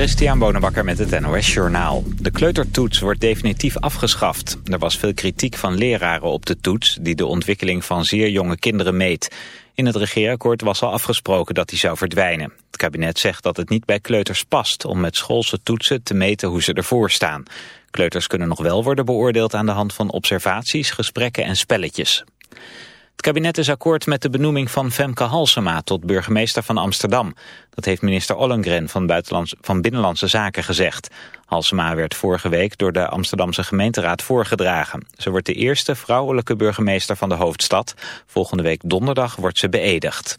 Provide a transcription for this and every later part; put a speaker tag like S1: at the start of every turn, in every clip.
S1: Christian Bonenbakker met het NOS Journaal. De kleutertoets wordt definitief afgeschaft. Er was veel kritiek van leraren op de toets... die de ontwikkeling van zeer jonge kinderen meet. In het regeerakkoord was al afgesproken dat die zou verdwijnen. Het kabinet zegt dat het niet bij kleuters past... om met schoolse toetsen te meten hoe ze ervoor staan. Kleuters kunnen nog wel worden beoordeeld aan de hand van observaties, gesprekken en spelletjes. Het kabinet is akkoord met de benoeming van Femke Halsema tot burgemeester van Amsterdam. Dat heeft minister Ollengren van, van Binnenlandse Zaken gezegd. Halsema werd vorige week door de Amsterdamse gemeenteraad voorgedragen. Ze wordt de eerste vrouwelijke burgemeester van de hoofdstad. Volgende week donderdag wordt ze beëdigd.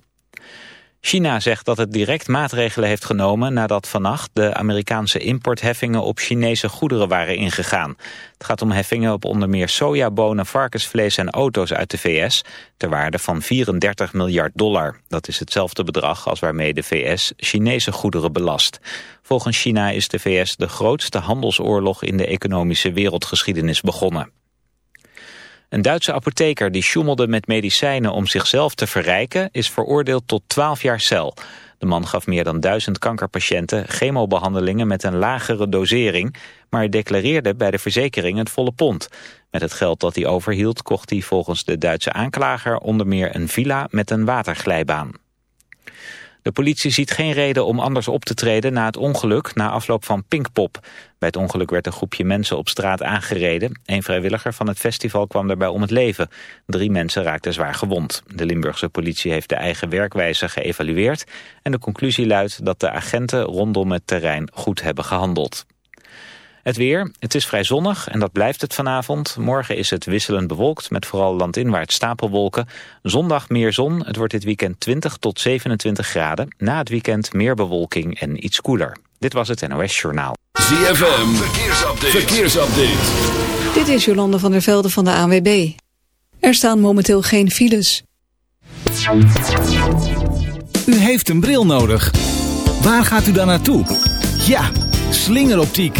S1: China zegt dat het direct maatregelen heeft genomen nadat vannacht de Amerikaanse importheffingen op Chinese goederen waren ingegaan. Het gaat om heffingen op onder meer sojabonen, varkensvlees en auto's uit de VS ter waarde van 34 miljard dollar. Dat is hetzelfde bedrag als waarmee de VS Chinese goederen belast. Volgens China is de VS de grootste handelsoorlog in de economische wereldgeschiedenis begonnen. Een Duitse apotheker die sjoemelde met medicijnen om zichzelf te verrijken... is veroordeeld tot 12 jaar cel. De man gaf meer dan duizend kankerpatiënten chemobehandelingen met een lagere dosering... maar declareerde bij de verzekering het volle pond. Met het geld dat hij overhield kocht hij volgens de Duitse aanklager... onder meer een villa met een waterglijbaan. De politie ziet geen reden om anders op te treden na het ongeluk na afloop van Pinkpop. Bij het ongeluk werd een groepje mensen op straat aangereden. Een vrijwilliger van het festival kwam daarbij om het leven. Drie mensen raakten zwaar gewond. De Limburgse politie heeft de eigen werkwijze geëvalueerd. En de conclusie luidt dat de agenten rondom het terrein goed hebben gehandeld. Het weer, het is vrij zonnig en dat blijft het vanavond. Morgen is het wisselend bewolkt met vooral landinwaarts stapelwolken. Zondag meer zon, het wordt dit weekend 20 tot 27 graden. Na het weekend meer bewolking en iets koeler. Dit was het NOS Journaal.
S2: ZFM, verkeersupdate. verkeersupdate.
S3: Dit is Jolande van der Velde van de ANWB. Er staan momenteel geen files.
S4: U heeft een bril nodig. Waar gaat u dan naartoe? Ja, slingeroptiek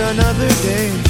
S5: Another day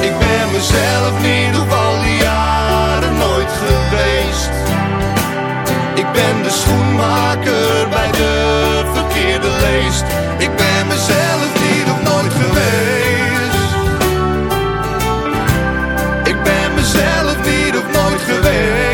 S6: Ik ben mezelf niet op al die jaren nooit geweest. Ik ben de schoenmaker bij de verkeerde leest. Ik ben mezelf niet op nooit geweest. Ik ben mezelf niet op nooit geweest.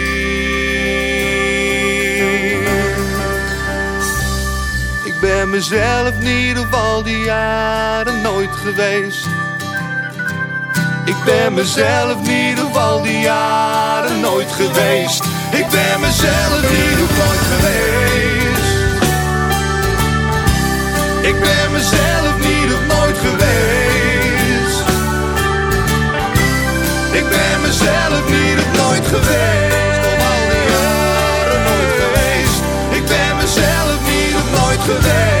S6: Mezelf niet op al die jaren nooit geweest. Ik ben mezelf niet op al die jaren nooit geweest. Ik ben mezelf niet nooit geweest. Ik ben mezelf niet op nooit geweest. Ik ben mezelf niet nooit geweest. Op nooit geweest. Ik ben mezelf niet op nooit geweest.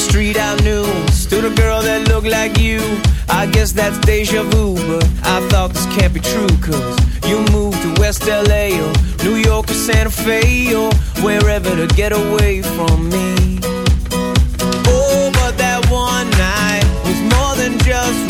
S7: street I knew Stood a girl that looked like you I guess that's deja vu But I thought this can't be true Cause you moved to West L.A. Or New York or Santa Fe Or wherever to get away from me Oh, but that one night Was more than just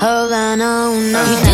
S8: Havana,
S7: oh,
S9: no.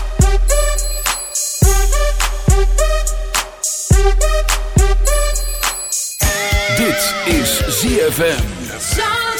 S5: Dit is ZFM.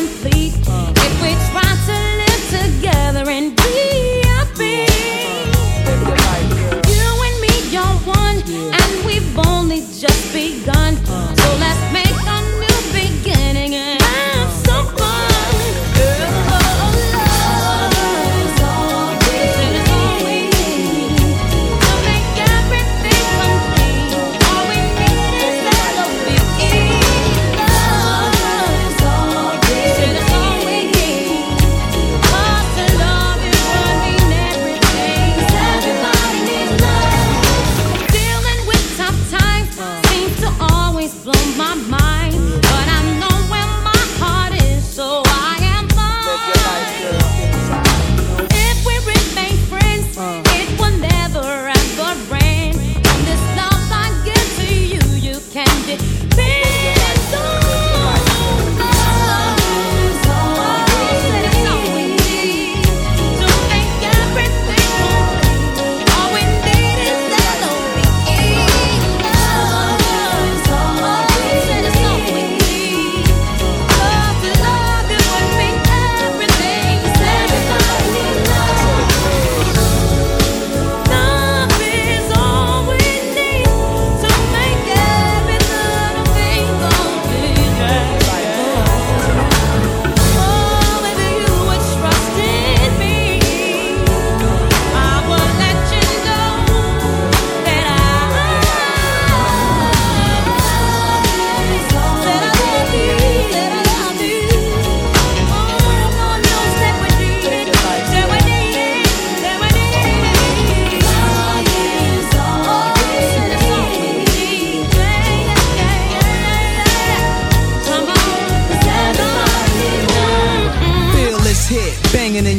S2: Please.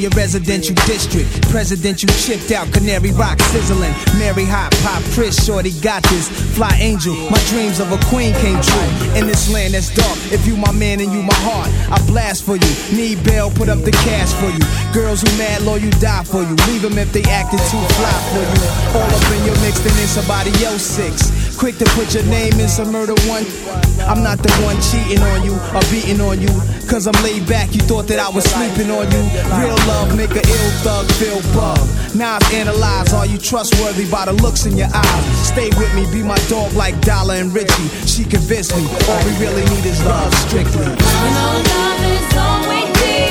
S2: Your residential district. Presidential chipped out, Canary Rock sizzling. Mary Hot, Pop, Chris, Shorty got this. Fly Angel, my dreams of a queen came true. In this land that's dark, if you my man and you my heart, I blast for you. Need bail, put up the cash for you. Girls who mad, low, you die for you. Leave them if they acted too fly for you. All up in your mix, then in somebody else six. Quick to put your name in some murder one. I'm not the one cheating on you or beating on you. Cause I'm laid back, you thought that I was sleeping on you. Real love make a ill thug feel bug. Now I've analyzed, are you trustworthy by the looks in your eyes? Stay with me, be my dog like Dollar and Richie. She convinced me, all we really need is love strictly.
S10: You know love is all we need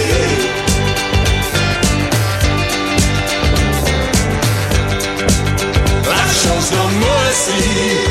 S5: see.